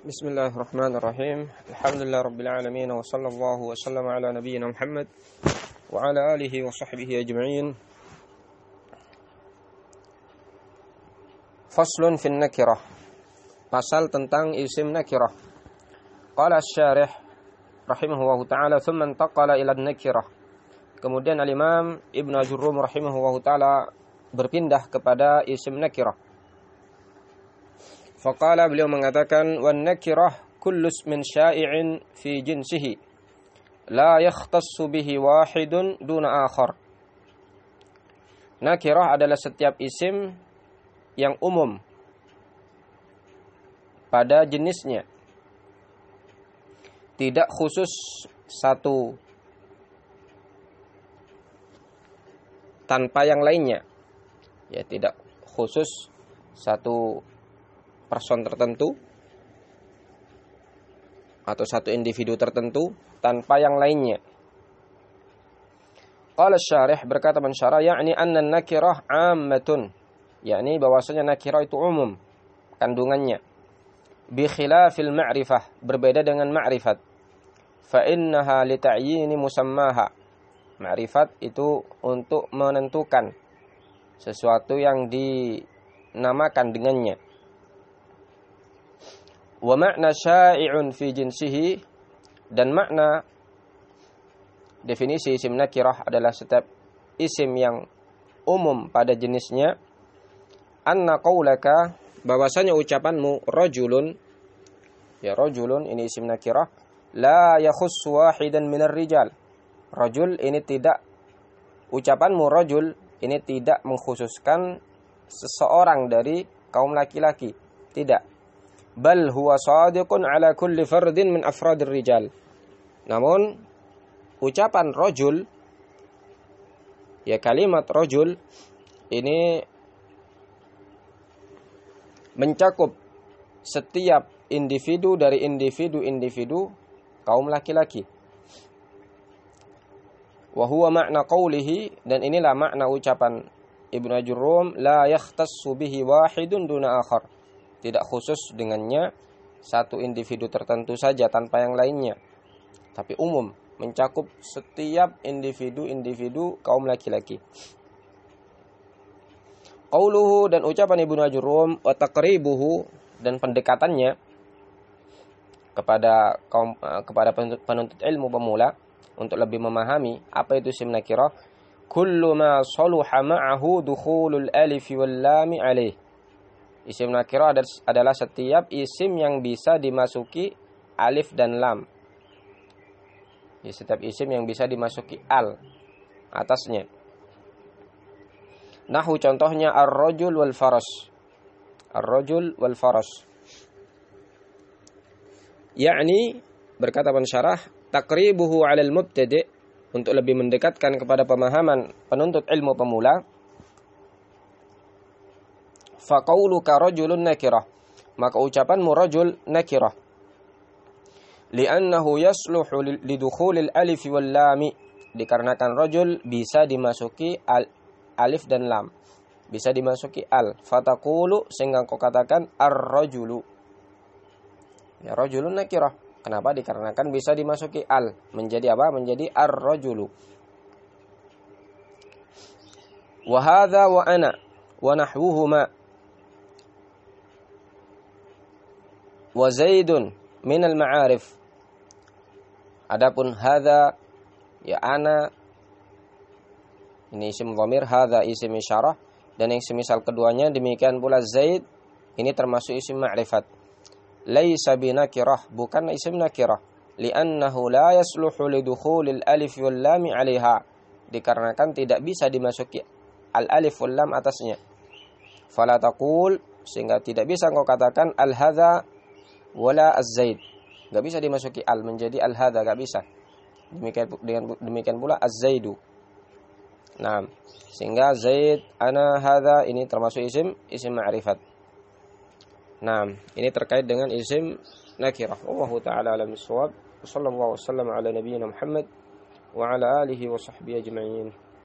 بسم الله الرحمن الرحيم الحمد لله رب العالمين وصلى الله وسلم على نبينا محمد وعلى آله وصحبه أجمعين فصل في النكرة فصل tentang اسم نكرة قال الشارح رحمه الله تعالى ثم انتقل إلى النكرة Kemudian الإمام ابن جروم رحمه الله تعالى berpindah كبدا اسم نكرة Faqala beliau mengatakan wan nakirah kullu min sya'i'in fi jinsihi la yakhtassu bihi wahidun duna akhar. Nakirah adalah setiap isim yang umum pada jenisnya. Tidak khusus satu tanpa yang lainnya. Ya, tidak khusus satu person tertentu atau satu individu tertentu tanpa yang lainnya. Qala syarih berkata mensyarah yakni anna nakirah ammatun. Yakni bahwasanya nakirah itu umum kandungannya. Bi khilafil ma'rifah berbeda dengan ma'rifat. Fa innaha li ta'yini musammaha. Ma'rifat itu untuk menentukan sesuatu yang dinamakan dengannya wa makna sya'i'un fi jinsihi. Dan makna definisi isim nakirah adalah setiap isim yang umum pada jenisnya. Anna qaulaka bahwasanya ucapanmu rajulun ya rajulun ini isim nakirah la yakhus wahidan minar rijal. Rajul ini tidak ucapanmu rajul ini tidak mengkhususkan seseorang dari kaum laki-laki. Tidak bal huwa sadiqun ala kulli fardin min afradir rijal. Namun ucapan rojul ya kalimat rojul ini mencakup setiap individu dari individu-individu kaum laki-laki. Wahuwa makna qawlihi dan inilah makna ucapan Ibnu Ajurrum la yakhtassu bihi wahidun duna akhar tidak khusus dengannya satu individu tertentu saja tanpa yang lainnya. Tapi umum mencakup setiap individu-individu kaum laki-laki. Qauluhu dan ucapan Ibnu Ajurum wa taqribuhu dan pendekatannya kepada kaum eh, kepada penuntut ilmu pemula untuk lebih memahami apa itu sim nakirah kullu ma saluha ma'ahu dukhulul alif wal lam alaih Isim nakiro adalah setiap isim yang bisa dimasuki alif dan lam. Ya, setiap isim yang bisa dimasuki al atasnya. Nahu contohnya ar-rajul wal faras. Ar-rajul wal faras. Yakni berkata pensyarah takribuhu 'alal mubtadi' untuk lebih mendekatkan kepada pemahaman penuntut ilmu pemula faqauluka rajulun nakirah. Maka ucapanmu rajul nakirah. Li'annahu yasluhu lidukhulil alif wal lami. Dikarenakan rajul bisa dimasuki al, alif dan lam. Bisa dimasuki al. Fataqulu sehingga kau katakan ar-rajulu. Ya rajulun nakirah. Kenapa? Dikarenakan bisa dimasuki al. Menjadi apa? Menjadi ar-rajulu. Wa hadha wa ana wa nahwuhuma wa zaidun minal ma'arif. Adapun hadza ya ana ini isim dhamir hadza isim isyarah dan yang semisal keduanya demikian pula zaid ini termasuk isim ma'rifat. Laisa binakirah bukan isim nakirah. Li'annahu la yasluhu lidukhulil alif wal lam 'alaiha. Dikarenakan tidak bisa dimasuki al alif wal lam atasnya. Fala taqul sehingga tidak bisa engkau katakan al hadza wala az-zaid. Gak bisa dimasuki al menjadi al hadza gak bisa. Demikian dengan demikian pula az-zaidu. Nah, sehingga zaid ana hadza ini termasuk isim isim ma'rifat. Nah, ini terkait dengan isim nakirah. Wallahu taala alam bisawab. Sallallahu wasallam ala nabiyyina Muhammad wa ala alihi wa sahbihi ajma'in.